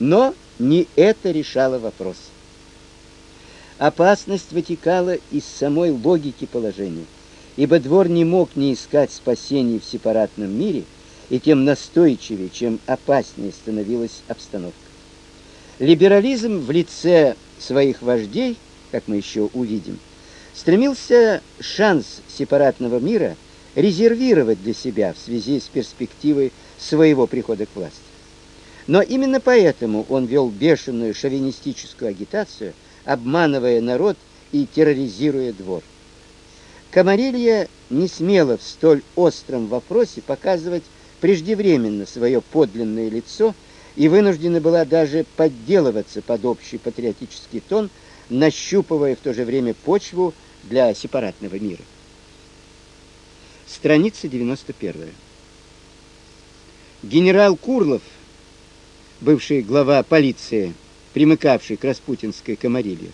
Но не это решало вопрос. Опасность вытекала из самой логики положения, ибо двор не мог не искать спасения в сепаратном мире, и тем настойчивее, чем опаснее становилась обстановка. Либерализм в лице своих вождей, как мы еще увидим, стремился шанс сепаратного мира резервировать для себя в связи с перспективой своего прихода к власти. Но именно поэтому он вел бешеную шовинистическую агитацию, обманывая народ и терроризируя двор. Камарилья не смела в столь остром вопросе показывать преждевременно свое подлинное лицо и вынуждена была даже подделываться под общий патриотический тон, нащупывая в то же время почву для сепаратного мира. Страница 91. Генерал Курлов, бывший глава полиции, примыкавший к распутинской комарилье,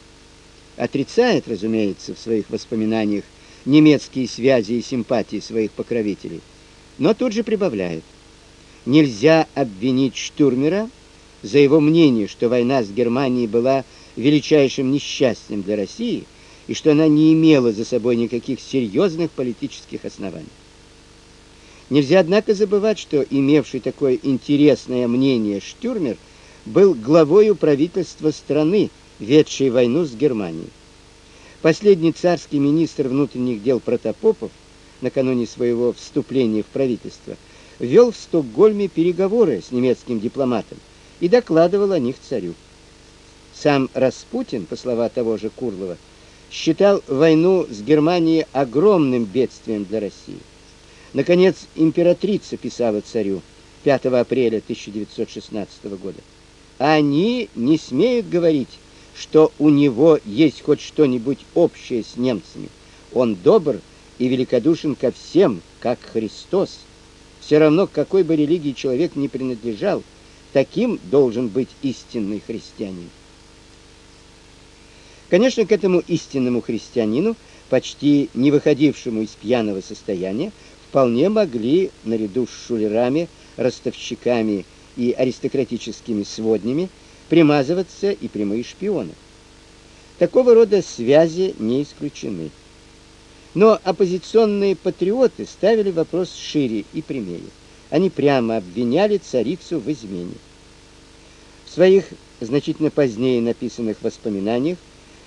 отрицает, разумеется, в своих воспоминаниях немецкие связи и симпатии своих покровителей, но тут же прибавляет: нельзя обвинить Штурмера за его мнение, что война с Германией была величайшим несчастьем для России и что она не имела за собой никаких серьезных политических оснований. Нельзя однако забывать, что имевший такое интересное мнение Штурмер был главой правительства страны, ведшей войну с Германией. Последний царский министр внутренних дел Протопопов накануне своего вступления в правительство вел в Стокгольме переговоры с немецким дипломатом и докладывал о них царю. Сам Распутин, по словам того же Курлова, считал войну с Германией огромным бедствием для России. Наконец, императрица писала царю 5 апреля 1916 года: "Они не смеют говорить, что у него есть хоть что-нибудь общее с немцами. Он добр и великодушен ко всем, как Христос. Все равно к какой бы религии человек ни принадлежал, таким должен быть истинный христианин". Конечно, к этому истинному христианину, почти не выходившему из пьяного состояния, вполне могли наряду с шулерами, ростовщиками и аристократическими своднями примазываться и прямые шпионы. Такого рода связи не исключены. Но оппозиционные патриоты ставили вопрос шире и прямее. Они прямо обвиняли царицу в измене. В своих значительно позднее написанных воспоминаниях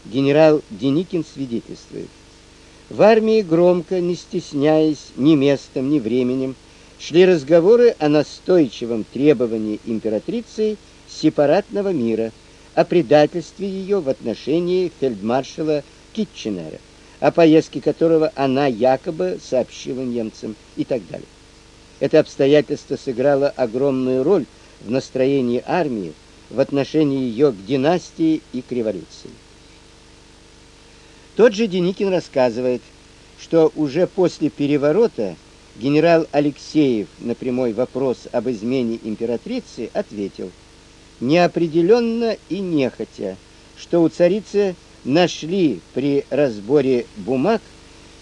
генерал Деникин свидетельствует: в армии громко, не стесняясь ни местом, ни временем, шли разговоры о настойчивом требовании императрицы сепаратного мира, о предательстве ее в отношении фельдмаршала Китченера, о поездке которого она якобы сообщила немцам и так далее. Это обстоятельство сыграло огромную роль в настроении армии в отношении ее к династии и к революции. Тот же Деникин рассказывает, что уже после переворота генерал Алексеев на прямой вопрос об измене императрицы ответил: неопределенно и нехотя, что у царицы нашли при разборе бумаг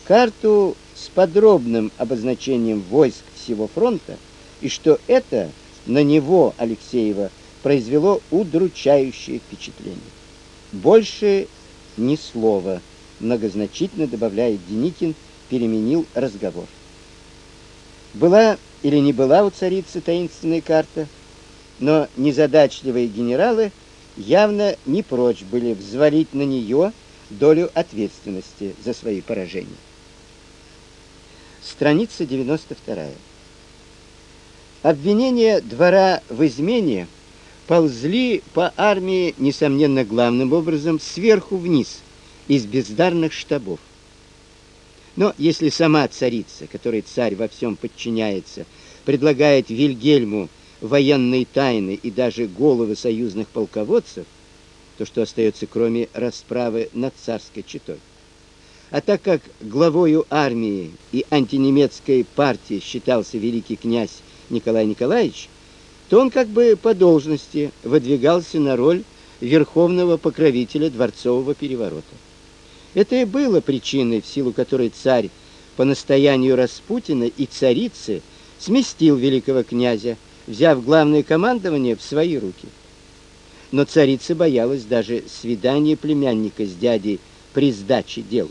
карту с подробным обозначением войск всего фронта, и что это на него Алексеева произвело удручающее впечатление. Больше ни слова многозначительно добавляет Деникин, переменил разговор. Была или не была у царицы таинственная карта, но незадачливые генералы явно не прочь были взвалить на нее долю ответственности за свои поражения. Страница 92. Обвинения двора в измене ползли по армии несомненно главным образом сверху вниз из бездарных штабов. Но если сама царица, которой царь во всем подчиняется, предлагает Вильгельму военные тайны и даже головы союзных полководцев, то что остается кроме расправы над царской четой? А так как главою армии и антинемецкой партии считался великий князь Николай Николаевич, то он как бы по должности выдвигался на роль верховного покровителя дворцового переворота. Это и было причиной, в силу которой царь по настоянию Распутина и царицы сместил великого князя, взяв главное командование в свои руки. но царица боялась даже свидания племянника с дядей при сдаче дел.